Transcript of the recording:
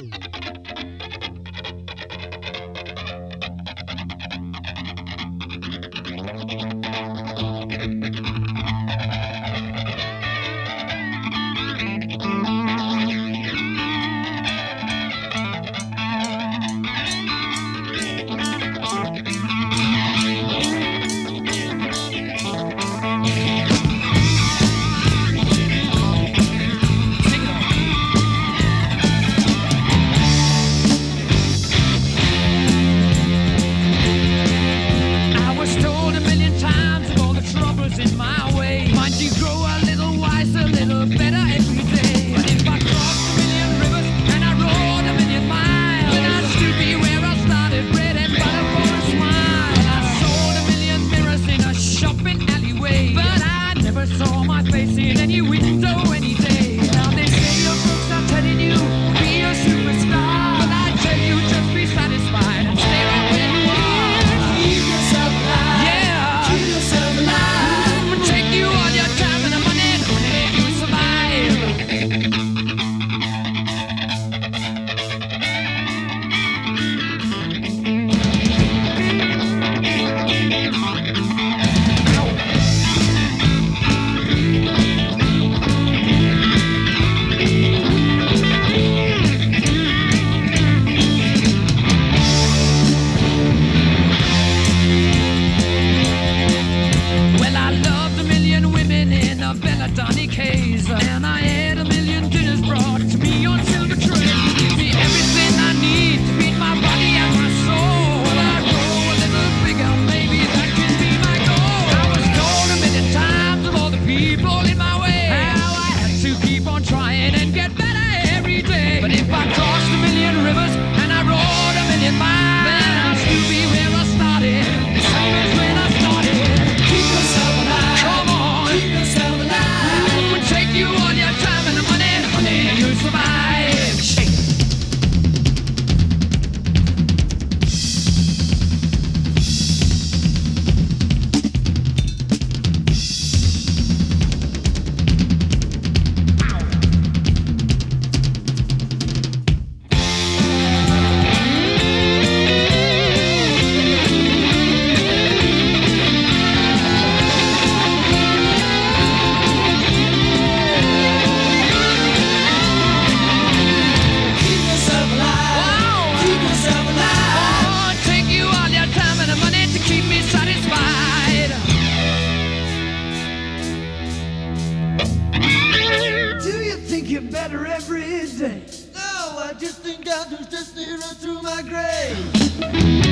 嗯。of belladonic haze, and I had a million. better every day. No, I just think I'll just stay right through my grave.